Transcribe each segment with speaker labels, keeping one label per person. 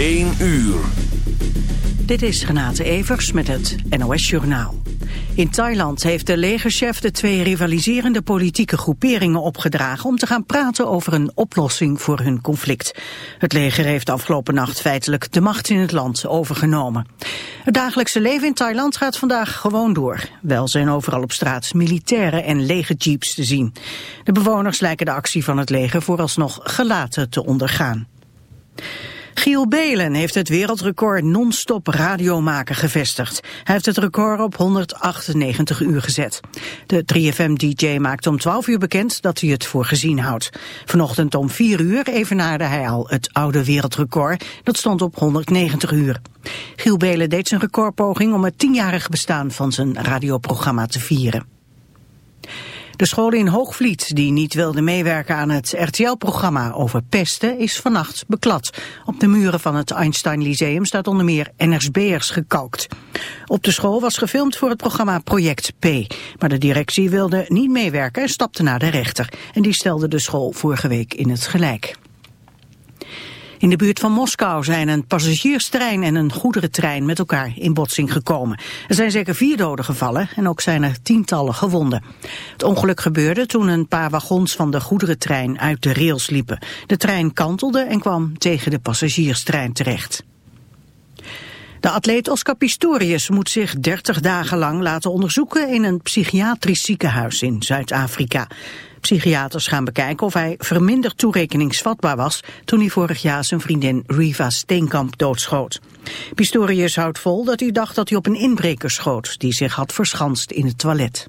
Speaker 1: 1 uur.
Speaker 2: Dit is Renate Evers met het NOS Journaal. In Thailand heeft de legerchef de twee rivaliserende politieke groeperingen opgedragen om te gaan praten over een oplossing voor hun conflict. Het leger heeft afgelopen nacht feitelijk de macht in het land overgenomen. Het dagelijkse leven in Thailand gaat vandaag gewoon door. Wel zijn overal op straat militairen en legerjeeps te zien. De bewoners lijken de actie van het leger vooralsnog gelaten te ondergaan. Giel Belen heeft het wereldrecord non-stop radiomaken gevestigd. Hij heeft het record op 198 uur gezet. De 3FM-dj maakte om 12 uur bekend dat hij het voor gezien houdt. Vanochtend om 4 uur evenaarde hij al het oude wereldrecord. Dat stond op 190 uur. Giel Belen deed zijn recordpoging om het tienjarig bestaan van zijn radioprogramma te vieren. De school in Hoogvliet, die niet wilde meewerken aan het RTL-programma over pesten, is vannacht beklad. Op de muren van het Einstein Lyceum staat onder meer NSB'ers gekalkt. Op de school was gefilmd voor het programma Project P. Maar de directie wilde niet meewerken en stapte naar de rechter. En die stelde de school vorige week in het gelijk. In de buurt van Moskou zijn een passagierstrein en een goederentrein met elkaar in botsing gekomen. Er zijn zeker vier doden gevallen en ook zijn er tientallen gewonden. Het ongeluk gebeurde toen een paar wagons van de goederentrein uit de rails liepen. De trein kantelde en kwam tegen de passagierstrein terecht. De atleet Oscar Pistorius moet zich 30 dagen lang laten onderzoeken in een psychiatrisch ziekenhuis in Zuid-Afrika. Psychiaters gaan bekijken of hij verminderd toerekeningsvatbaar was toen hij vorig jaar zijn vriendin Riva Steenkamp doodschoot. Pistorius houdt vol dat hij dacht dat hij op een inbreker schoot die zich had verschanst in het toilet.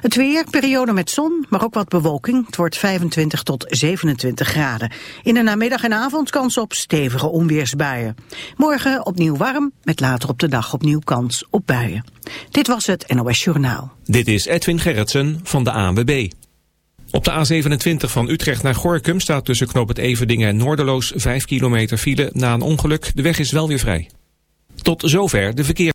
Speaker 2: Het weer, periode met zon, maar ook wat bewolking. Het wordt 25 tot 27 graden. In de namiddag en avond kans op stevige onweersbuien. Morgen opnieuw warm, met later op de dag opnieuw kans op buien. Dit was het NOS Journaal.
Speaker 3: Dit is Edwin Gerritsen van de ANWB. Op de A27 van Utrecht naar Gorkum staat tussen Knoop het Everdingen en Noorderloos 5 kilometer file na een ongeluk. De weg is wel weer vrij. Tot zover de verkeer.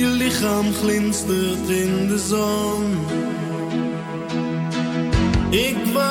Speaker 4: je lichaam glinstert in de zon. Ik
Speaker 5: was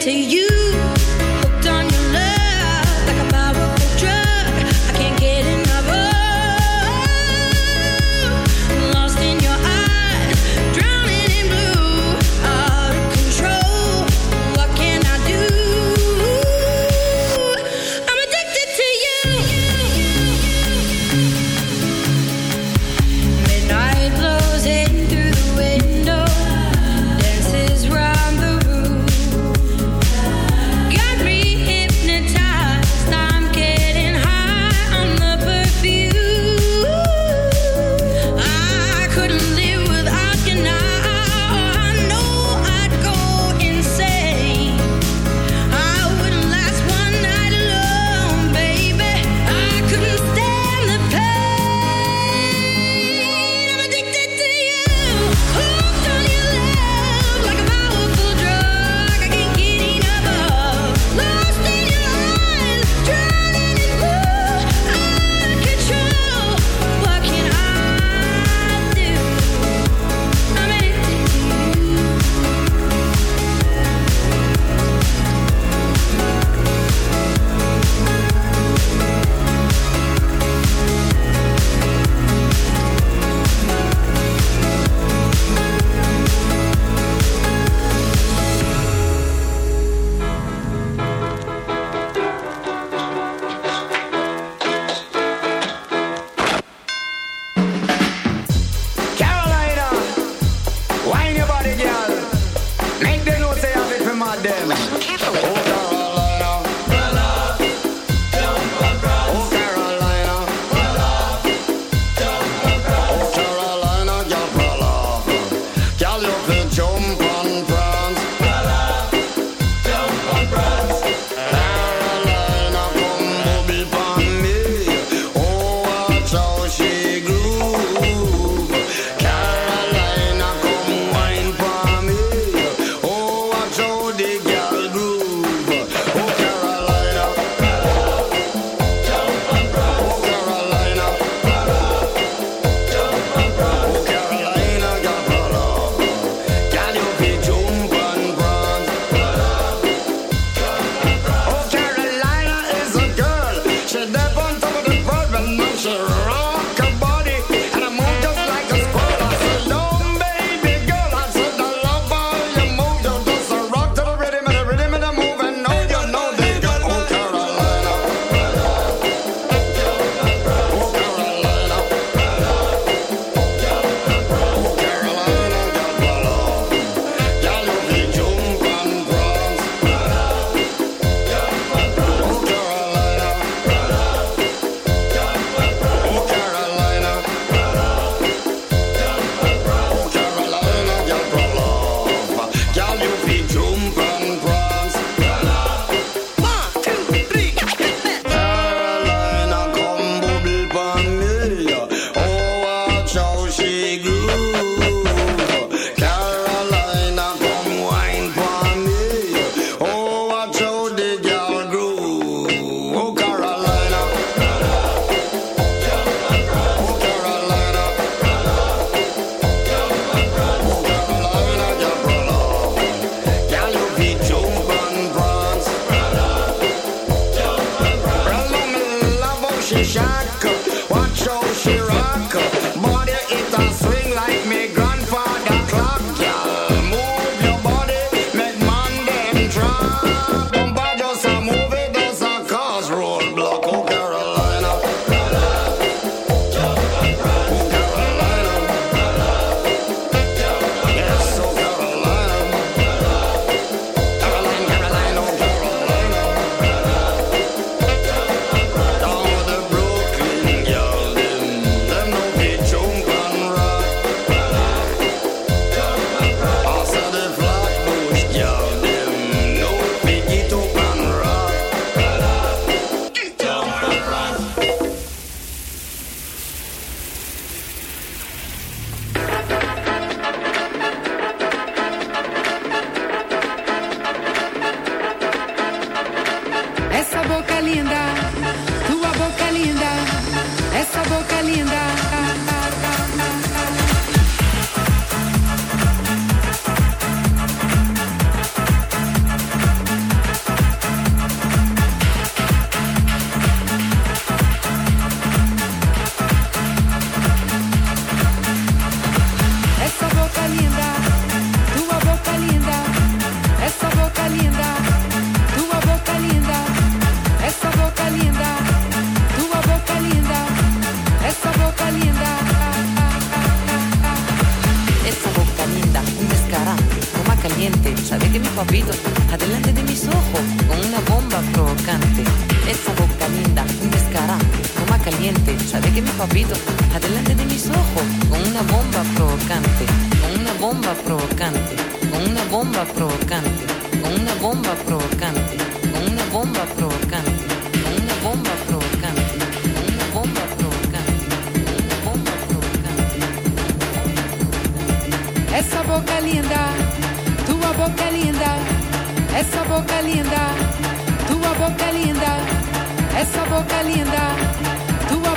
Speaker 5: to you.
Speaker 6: que mi papito adelante de mis ojos con una bomba provocante, con una bomba provocante, con una bomba provocante, con una bomba provocante, con una bomba provocante, con una bomba provocante, con una bomba provocante, con una bomba provocante.
Speaker 7: Esa boca linda, tua boca linda,
Speaker 6: esa boca linda,
Speaker 7: tua boca linda,
Speaker 6: esa boca linda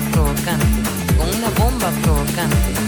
Speaker 6: provocante, con una bomba provocante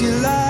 Speaker 8: you
Speaker 9: like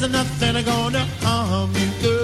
Speaker 4: there's nothing gonna harm you, girl.